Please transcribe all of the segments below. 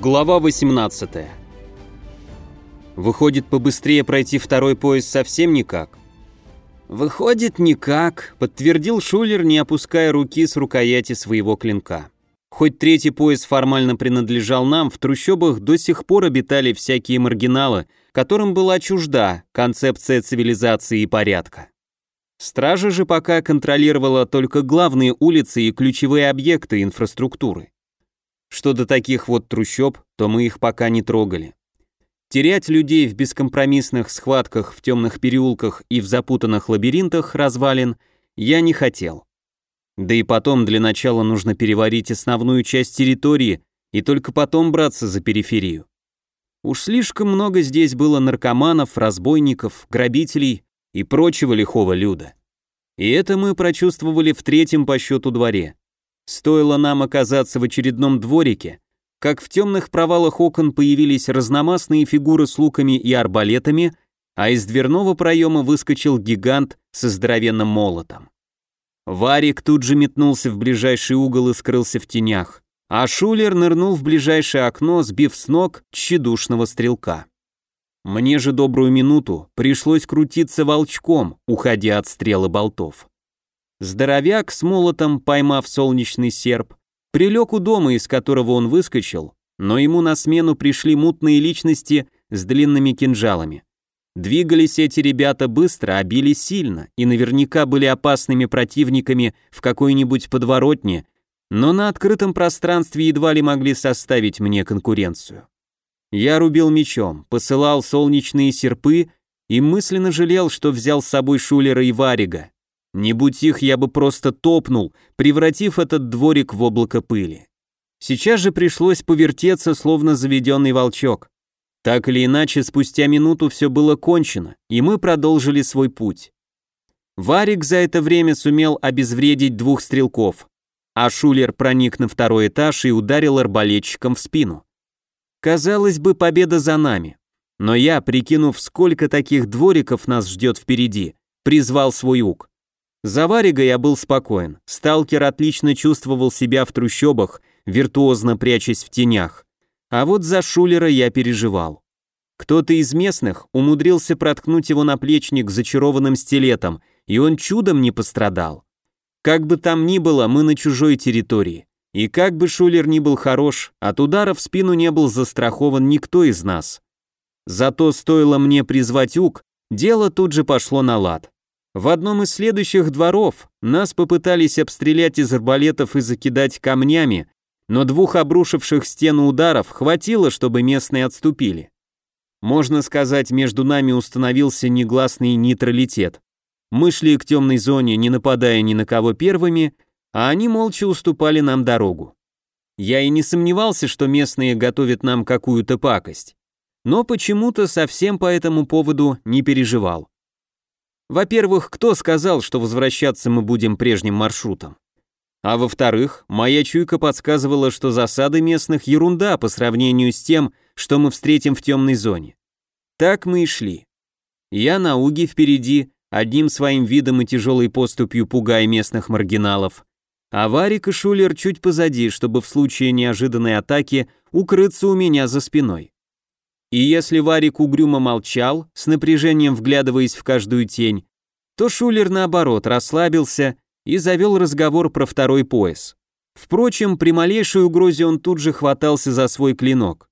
Глава 18. Выходит, побыстрее пройти второй пояс совсем никак? Выходит, никак, подтвердил Шулер, не опуская руки с рукояти своего клинка. Хоть третий пояс формально принадлежал нам, в трущобах до сих пор обитали всякие маргиналы, которым была чужда концепция цивилизации и порядка. Стража же пока контролировала только главные улицы и ключевые объекты инфраструктуры. Что до таких вот трущоб, то мы их пока не трогали. Терять людей в бескомпромиссных схватках в темных переулках и в запутанных лабиринтах развалин я не хотел. Да и потом для начала нужно переварить основную часть территории и только потом браться за периферию. Уж слишком много здесь было наркоманов, разбойников, грабителей и прочего лихого люда. И это мы прочувствовали в третьем по счету дворе. Стоило нам оказаться в очередном дворике, как в темных провалах окон появились разномастные фигуры с луками и арбалетами, а из дверного проема выскочил гигант со здоровенным молотом. Варик тут же метнулся в ближайший угол и скрылся в тенях, а Шулер нырнул в ближайшее окно, сбив с ног тщедушного стрелка. Мне же добрую минуту пришлось крутиться волчком, уходя от стрелы болтов. Здоровяк с молотом, поймав солнечный серп, прилег у дома, из которого он выскочил, но ему на смену пришли мутные личности с длинными кинжалами. Двигались эти ребята быстро, а били сильно, и наверняка были опасными противниками в какой-нибудь подворотне, но на открытом пространстве едва ли могли составить мне конкуренцию. Я рубил мечом, посылал солнечные серпы и мысленно жалел, что взял с собой Шулера и Варига. Не будь их, я бы просто топнул, превратив этот дворик в облако пыли. Сейчас же пришлось повертеться, словно заведенный волчок. Так или иначе, спустя минуту все было кончено, и мы продолжили свой путь. Варик за это время сумел обезвредить двух стрелков, а Шулер проник на второй этаж и ударил арбалетчиком в спину. Казалось бы, победа за нами. Но я, прикинув, сколько таких двориков нас ждет впереди, призвал свой ук. За Варига я был спокоен. Сталкер отлично чувствовал себя в трущобах, виртуозно прячась в тенях. А вот за Шулера я переживал. Кто-то из местных умудрился проткнуть его наплечник зачарованным стилетом, и он чудом не пострадал. Как бы там ни было, мы на чужой территории. И как бы Шулер ни был хорош, от удара в спину не был застрахован никто из нас. Зато стоило мне призвать Ук, дело тут же пошло на лад. В одном из следующих дворов нас попытались обстрелять из арбалетов и закидать камнями, но двух обрушивших стену ударов хватило, чтобы местные отступили. Можно сказать, между нами установился негласный нейтралитет. Мы шли к темной зоне, не нападая ни на кого первыми, а они молча уступали нам дорогу. Я и не сомневался, что местные готовят нам какую-то пакость. Но почему-то совсем по этому поводу не переживал. Во-первых, кто сказал, что возвращаться мы будем прежним маршрутом? А во-вторых, моя чуйка подсказывала, что засады местных ерунда по сравнению с тем, что мы встретим в темной зоне. Так мы и шли. Я на уге впереди, одним своим видом и тяжелой поступью пугая местных маргиналов, а Варик и Шулер чуть позади, чтобы в случае неожиданной атаки укрыться у меня за спиной. И если Варик угрюмо молчал, с напряжением вглядываясь в каждую тень, то Шулер, наоборот, расслабился и завел разговор про второй пояс. Впрочем, при малейшей угрозе он тут же хватался за свой клинок.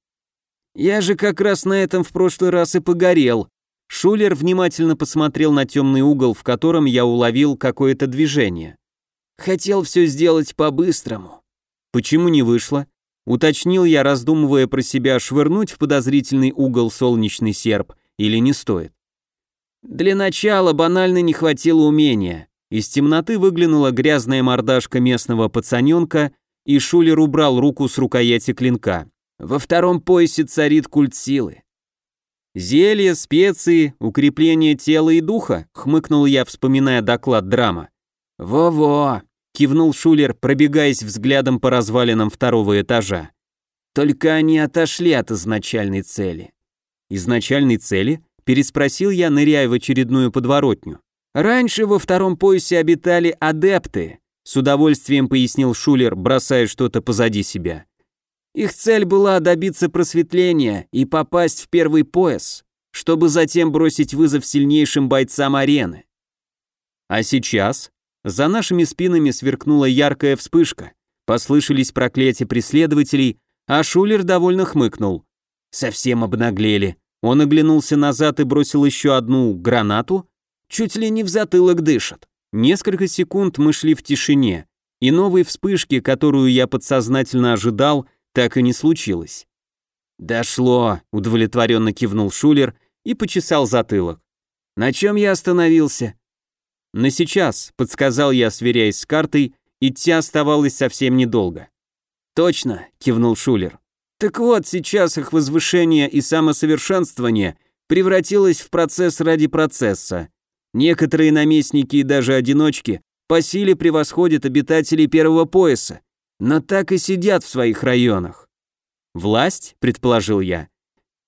«Я же как раз на этом в прошлый раз и погорел». Шулер внимательно посмотрел на темный угол, в котором я уловил какое-то движение. «Хотел все сделать по-быстрому». «Почему не вышло?» Уточнил я, раздумывая про себя, швырнуть в подозрительный угол солнечный серп или не стоит. Для начала банально не хватило умения. Из темноты выглянула грязная мордашка местного пацаненка, и Шулер убрал руку с рукояти клинка. Во втором поясе царит культ силы. «Зелья, специи, укрепление тела и духа», — хмыкнул я, вспоминая доклад драма. «Во-во», кивнул Шулер, пробегаясь взглядом по развалинам второго этажа. Только они отошли от изначальной цели. Изначальной цели? Переспросил я, ныряя в очередную подворотню. Раньше во втором поясе обитали адепты, с удовольствием пояснил Шулер, бросая что-то позади себя. Их цель была добиться просветления и попасть в первый пояс, чтобы затем бросить вызов сильнейшим бойцам арены. А сейчас за нашими спинами сверкнула яркая вспышка, послышались проклятия преследователей, а Шулер довольно хмыкнул. Совсем обнаглели. Он оглянулся назад и бросил еще одну гранату, чуть ли не в затылок дышит. Несколько секунд мы шли в тишине, и новой вспышки, которую я подсознательно ожидал, так и не случилось. «Дошло», — удовлетворенно кивнул Шулер и почесал затылок. «На чем я остановился?» «На сейчас», — подсказал я, сверяясь с картой, идти оставалось совсем недолго. «Точно», — кивнул Шулер. «Так вот, сейчас их возвышение и самосовершенствование превратилось в процесс ради процесса. Некоторые наместники и даже одиночки по силе превосходят обитателей первого пояса, но так и сидят в своих районах. Власть, предположил я.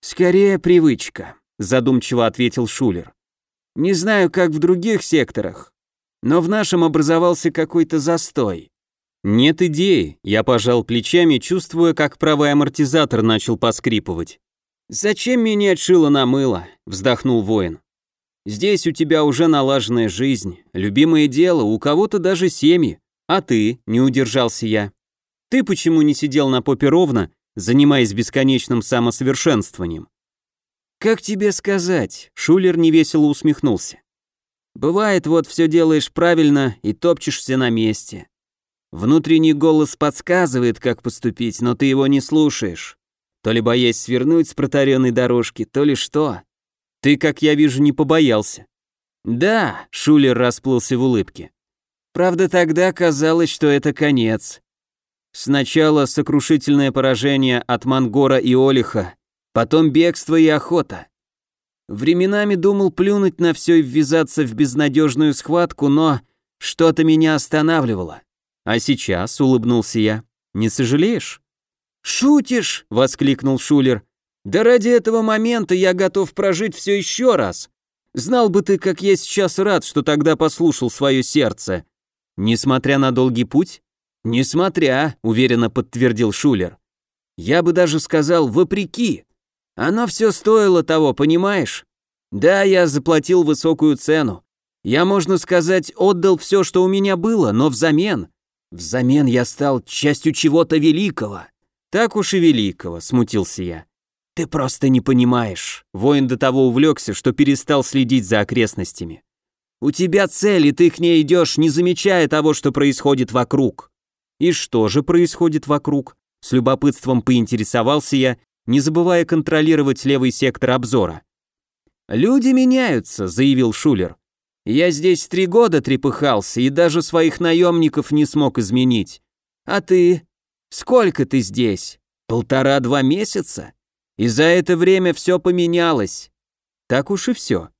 Скорее привычка, задумчиво ответил Шулер. Не знаю, как в других секторах, но в нашем образовался какой-то застой. Нет идеи, я пожал плечами, чувствуя, как правый амортизатор начал поскрипывать. Зачем менять шило на мыло? вздохнул воин. Здесь у тебя уже налаженная жизнь, любимое дело, у кого-то даже семьи. А ты, не удержался я. Ты почему не сидел на попе ровно, занимаясь бесконечным самосовершенствованием? Как тебе сказать? Шулер невесело усмехнулся. Бывает, вот все делаешь правильно и топчешься на месте. Внутренний голос подсказывает, как поступить, но ты его не слушаешь. То ли боясь свернуть с протаренной дорожки, то ли что. Ты, как я вижу, не побоялся. Да, Шулер расплылся в улыбке. Правда, тогда казалось, что это конец. Сначала сокрушительное поражение от Мангора и Олиха, потом бегство и охота. Временами думал плюнуть на все и ввязаться в безнадежную схватку, но что-то меня останавливало. А сейчас, улыбнулся я, не сожалеешь? «Шутишь?» — воскликнул Шулер. Да ради этого момента я готов прожить все еще раз. Знал бы ты, как я сейчас рад, что тогда послушал свое сердце. Несмотря на долгий путь? Несмотря, уверенно подтвердил Шулер. Я бы даже сказал, вопреки. Оно все стоило того, понимаешь? Да, я заплатил высокую цену. Я, можно сказать, отдал все, что у меня было, но взамен... Взамен я стал частью чего-то великого. Так уж и великого, смутился я. «Ты просто не понимаешь». Воин до того увлекся, что перестал следить за окрестностями. «У тебя цель, и ты к ней идешь, не замечая того, что происходит вокруг». «И что же происходит вокруг?» С любопытством поинтересовался я, не забывая контролировать левый сектор обзора. «Люди меняются», — заявил Шулер. «Я здесь три года трепыхался и даже своих наемников не смог изменить. А ты? Сколько ты здесь? Полтора-два месяца? И за это время все поменялось. Так уж и все.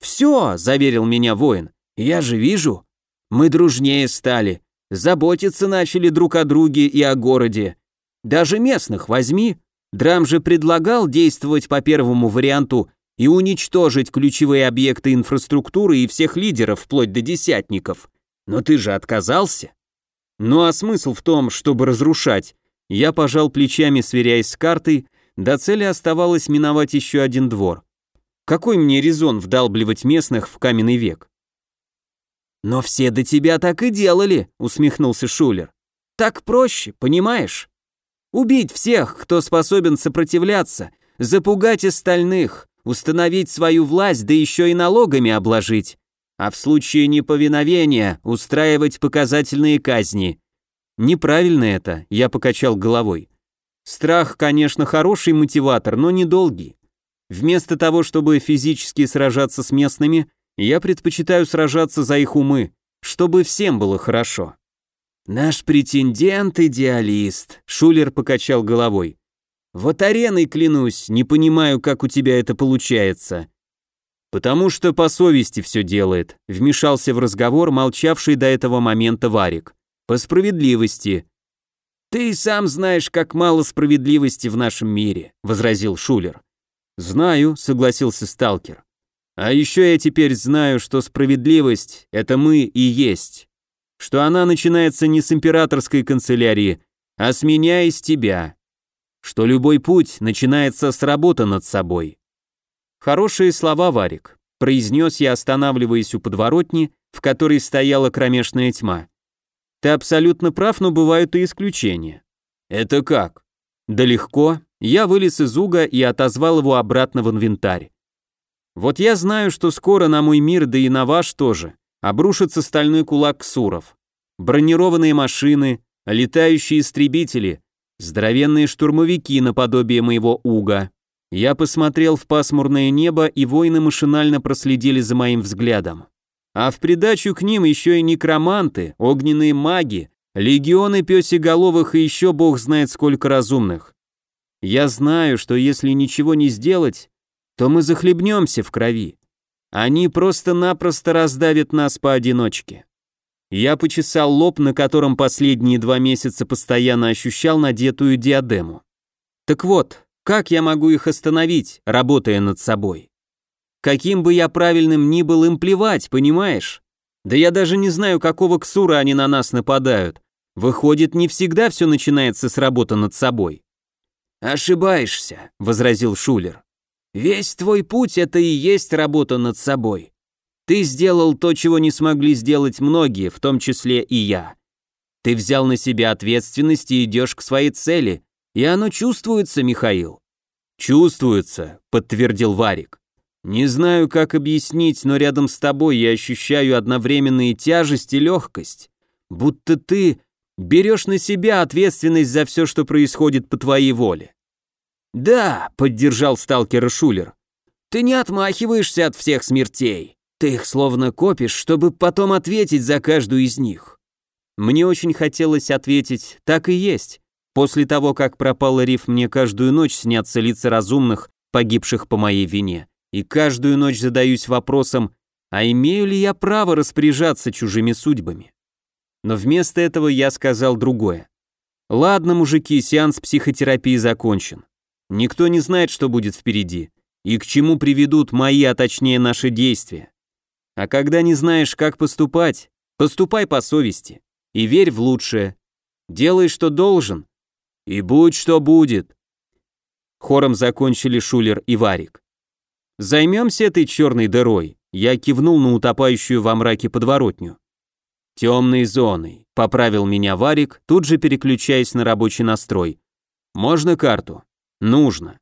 Все, заверил меня воин. Я же вижу. Мы дружнее стали. Заботиться начали друг о друге и о городе. Даже местных возьми. Драм же предлагал действовать по первому варианту и уничтожить ключевые объекты инфраструктуры и всех лидеров, вплоть до десятников. Но ты же отказался. Ну а смысл в том, чтобы разрушать? Я пожал плечами, сверяясь с картой, до цели оставалось миновать еще один двор. Какой мне резон вдалбливать местных в каменный век? «Но все до тебя так и делали», — усмехнулся Шулер. «Так проще, понимаешь? Убить всех, кто способен сопротивляться, запугать остальных, установить свою власть, да еще и налогами обложить, а в случае неповиновения устраивать показательные казни. Неправильно это, я покачал головой. Страх, конечно, хороший мотиватор, но недолгий. Вместо того, чтобы физически сражаться с местными, я предпочитаю сражаться за их умы, чтобы всем было хорошо. Наш претендент идеалист, Шулер покачал головой. Вот ареной клянусь, не понимаю, как у тебя это получается. Потому что по совести все делает, вмешался в разговор молчавший до этого момента Варик. По справедливости. «Ты сам знаешь, как мало справедливости в нашем мире», — возразил Шулер. «Знаю», — согласился сталкер. «А еще я теперь знаю, что справедливость — это мы и есть. Что она начинается не с императорской канцелярии, а с меня и с тебя. что любой путь начинается с работы над собой. Хорошие слова, Варик, произнес я, останавливаясь у подворотни, в которой стояла кромешная тьма. Ты абсолютно прав, но бывают и исключения. Это как? Да легко. Я вылез из уга и отозвал его обратно в инвентарь. Вот я знаю, что скоро на мой мир, да и на ваш тоже, обрушится стальной кулак ксуров. Бронированные машины, летающие истребители, здоровенные штурмовики наподобие моего уга. Я посмотрел в пасмурное небо, и воины машинально проследили за моим взглядом. А в придачу к ним еще и некроманты, огненные маги, легионы пёсеголовых и еще бог знает сколько разумных. Я знаю, что если ничего не сделать, то мы захлебнемся в крови. Они просто-напросто раздавят нас поодиночке. Я почесал лоб, на котором последние два месяца постоянно ощущал надетую диадему. Так вот, как я могу их остановить, работая над собой? Каким бы я правильным ни был, им плевать, понимаешь? Да я даже не знаю, какого ксура они на нас нападают. Выходит, не всегда все начинается с работы над собой. «Ошибаешься», — возразил Шулер. «Весь твой путь — это и есть работа над собой. Ты сделал то, чего не смогли сделать многие, в том числе и я. Ты взял на себя ответственность и идешь к своей цели, и оно чувствуется, Михаил». «Чувствуется», — подтвердил Варик. Не знаю, как объяснить, но рядом с тобой я ощущаю одновременно и тяжесть, и легкость. Будто ты берешь на себя ответственность за все, что происходит по твоей воле. Да, поддержал сталкера Шулер. Ты не отмахиваешься от всех смертей. Ты их словно копишь, чтобы потом ответить за каждую из них. Мне очень хотелось ответить, так и есть. После того, как пропал риф, мне каждую ночь снятся лица разумных, погибших по моей вине и каждую ночь задаюсь вопросом, а имею ли я право распоряжаться чужими судьбами? Но вместо этого я сказал другое. Ладно, мужики, сеанс психотерапии закончен. Никто не знает, что будет впереди, и к чему приведут мои, а точнее наши действия. А когда не знаешь, как поступать, поступай по совести и верь в лучшее. Делай, что должен, и будь, что будет. Хором закончили Шулер и Варик. Займемся этой черной дырой. Я кивнул на утопающую во мраке подворотню. Темной зоной, поправил меня Варик, тут же переключаясь на рабочий настрой. Можно карту? Нужно.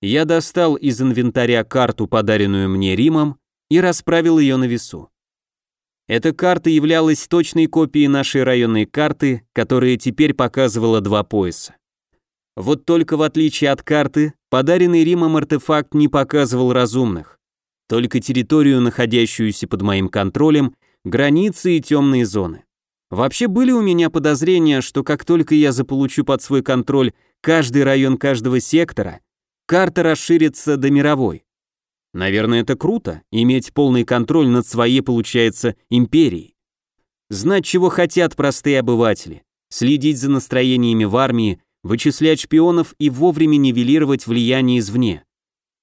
Я достал из инвентаря карту, подаренную мне Римом, и расправил ее на весу. Эта карта являлась точной копией нашей районной карты, которая теперь показывала два пояса. Вот только в отличие от карты, Подаренный Римом артефакт не показывал разумных, только территорию, находящуюся под моим контролем, границы и темные зоны. Вообще были у меня подозрения, что как только я заполучу под свой контроль каждый район каждого сектора, карта расширится до мировой. Наверное, это круто, иметь полный контроль над своей, получается, империей. Знать, чего хотят простые обыватели, следить за настроениями в армии, вычислять шпионов и вовремя нивелировать влияние извне.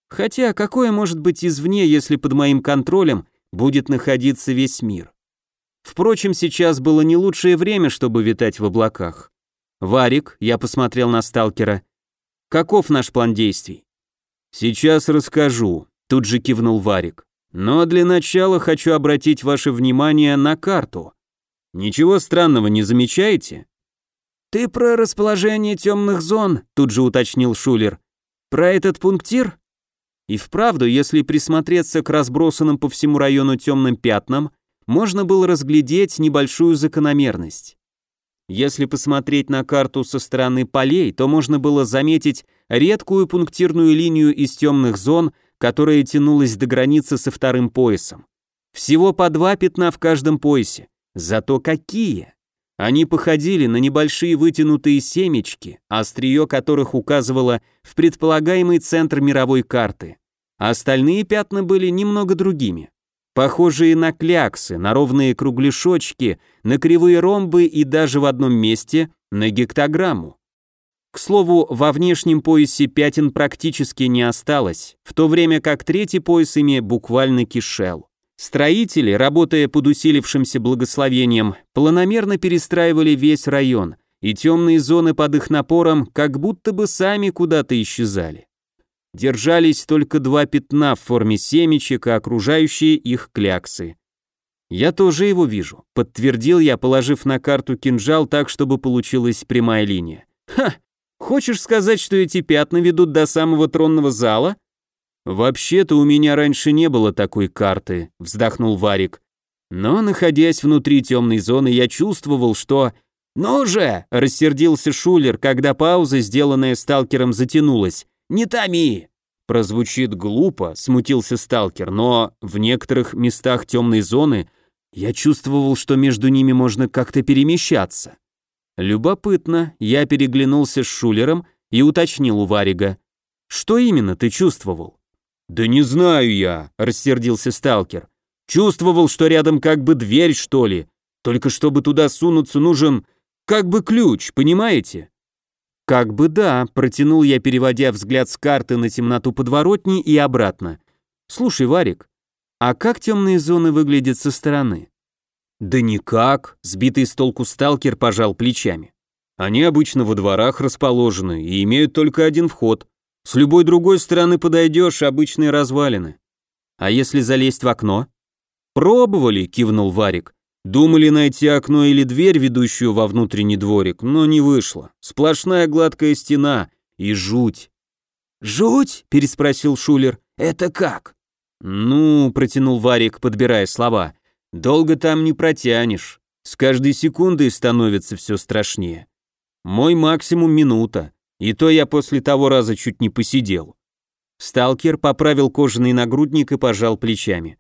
Хотя какое может быть извне, если под моим контролем будет находиться весь мир? Впрочем, сейчас было не лучшее время, чтобы витать в облаках. Варик, я посмотрел на сталкера. Каков наш план действий? Сейчас расскажу, тут же кивнул Варик. Но для начала хочу обратить ваше внимание на карту. Ничего странного не замечаете? «Ты про расположение темных зон», — тут же уточнил Шулер. «Про этот пунктир?» И вправду, если присмотреться к разбросанным по всему району темным пятнам, можно было разглядеть небольшую закономерность. Если посмотреть на карту со стороны полей, то можно было заметить редкую пунктирную линию из темных зон, которая тянулась до границы со вторым поясом. Всего по два пятна в каждом поясе. Зато какие! Они походили на небольшие вытянутые семечки, острие которых указывало в предполагаемый центр мировой карты. Остальные пятна были немного другими. Похожие на кляксы, на ровные кругляшочки, на кривые ромбы и даже в одном месте на гектограмму. К слову, во внешнем поясе пятен практически не осталось, в то время как третий пояс ими буквально кишел. Строители, работая под усилившимся благословением, планомерно перестраивали весь район, и темные зоны под их напором как будто бы сами куда-то исчезали. Держались только два пятна в форме семечек, а окружающие их кляксы. «Я тоже его вижу», — подтвердил я, положив на карту кинжал так, чтобы получилась прямая линия. «Ха! Хочешь сказать, что эти пятна ведут до самого тронного зала?» «Вообще-то у меня раньше не было такой карты», — вздохнул Варик. «Но, находясь внутри темной зоны, я чувствовал, что...» «Ну же!» — рассердился Шулер, когда пауза, сделанная сталкером, затянулась. «Не томи!» Прозвучит глупо, смутился сталкер, но в некоторых местах темной зоны я чувствовал, что между ними можно как-то перемещаться. Любопытно, я переглянулся с Шулером и уточнил у Варига. «Что именно ты чувствовал?» «Да не знаю я», — рассердился сталкер. «Чувствовал, что рядом как бы дверь, что ли. Только чтобы туда сунуться, нужен как бы ключ, понимаете?» «Как бы да», — протянул я, переводя взгляд с карты на темноту подворотни и обратно. «Слушай, Варик, а как темные зоны выглядят со стороны?» «Да никак», — сбитый с толку сталкер пожал плечами. «Они обычно во дворах расположены и имеют только один вход. С любой другой стороны подойдешь, обычные развалины. А если залезть в окно? Пробовали, кивнул Варик. Думали найти окно или дверь, ведущую во внутренний дворик, но не вышло. Сплошная гладкая стена и жуть. «Жуть?» – переспросил Шулер. «Это как?» «Ну», – протянул Варик, подбирая слова. «Долго там не протянешь. С каждой секундой становится все страшнее. Мой максимум минута. И то я после того раза чуть не посидел. Сталкер поправил кожаный нагрудник и пожал плечами.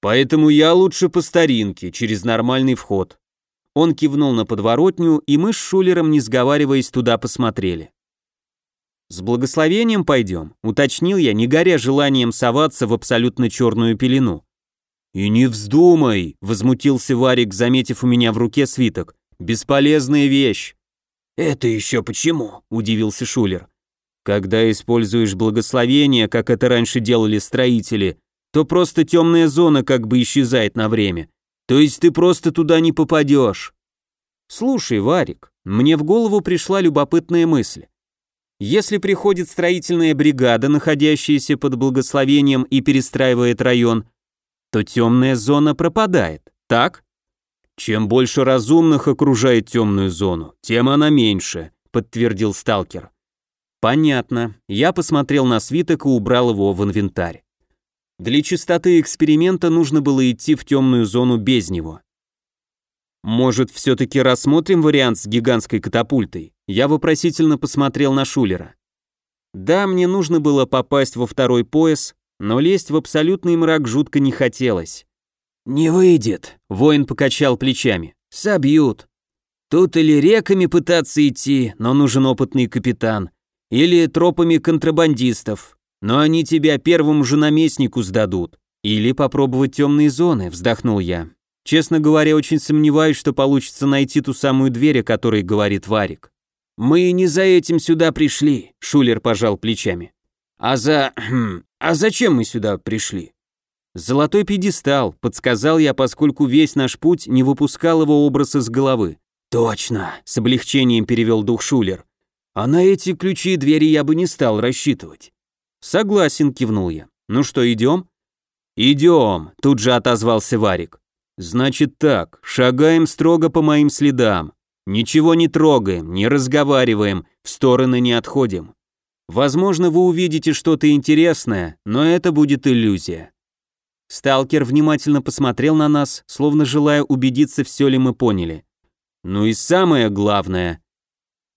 Поэтому я лучше по старинке, через нормальный вход. Он кивнул на подворотню, и мы с Шулером, не сговариваясь, туда посмотрели. «С благословением пойдем», — уточнил я, не горя желанием соваться в абсолютно черную пелену. «И не вздумай», — возмутился Варик, заметив у меня в руке свиток. «Бесполезная вещь. «Это еще почему?» – удивился Шулер. «Когда используешь благословение, как это раньше делали строители, то просто темная зона как бы исчезает на время. То есть ты просто туда не попадешь». «Слушай, Варик, мне в голову пришла любопытная мысль. Если приходит строительная бригада, находящаяся под благословением и перестраивает район, то темная зона пропадает, так?» Чем больше разумных окружает темную зону, тем она меньше, подтвердил сталкер. Понятно. Я посмотрел на свиток и убрал его в инвентарь. Для чистоты эксперимента нужно было идти в темную зону без него. Может, все-таки рассмотрим вариант с гигантской катапультой? Я вопросительно посмотрел на Шулера. Да, мне нужно было попасть во второй пояс, но лезть в абсолютный мрак жутко не хотелось. «Не выйдет», — воин покачал плечами. «Собьют. Тут или реками пытаться идти, но нужен опытный капитан, или тропами контрабандистов, но они тебя первому же наместнику сдадут. Или попробовать темные зоны», — вздохнул я. Честно говоря, очень сомневаюсь, что получится найти ту самую дверь, о которой говорит Варик. «Мы не за этим сюда пришли», — Шулер пожал плечами. «А за... а зачем мы сюда пришли?» «Золотой пьедестал», — подсказал я, поскольку весь наш путь не выпускал его образ из головы. «Точно», — с облегчением перевел дух Шулер. «А на эти ключи и двери я бы не стал рассчитывать». «Согласен», — кивнул я. «Ну что, идем?» «Идем», — тут же отозвался Варик. «Значит так, шагаем строго по моим следам. Ничего не трогаем, не разговариваем, в стороны не отходим. Возможно, вы увидите что-то интересное, но это будет иллюзия. Сталкер внимательно посмотрел на нас, словно желая убедиться, все ли мы поняли. Ну и самое главное.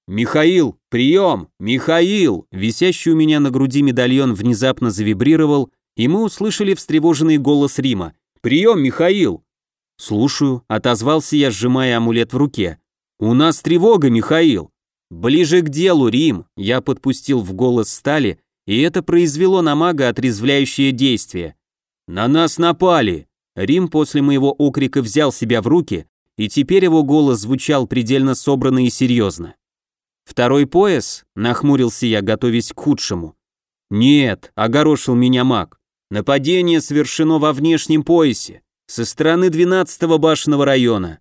«Михаил, прием! Михаил!» Висящий у меня на груди медальон внезапно завибрировал, и мы услышали встревоженный голос Рима. «Прием, Михаил!» «Слушаю», — отозвался я, сжимая амулет в руке. «У нас тревога, Михаил!» «Ближе к делу, Рим!» Я подпустил в голос стали, и это произвело на мага отрезвляющее действие. «На нас напали!» Рим после моего окрика взял себя в руки, и теперь его голос звучал предельно собранно и серьезно. «Второй пояс?» – нахмурился я, готовясь к худшему. «Нет», – огорошил меня маг. «Нападение совершено во внешнем поясе, со стороны 12-го башенного района.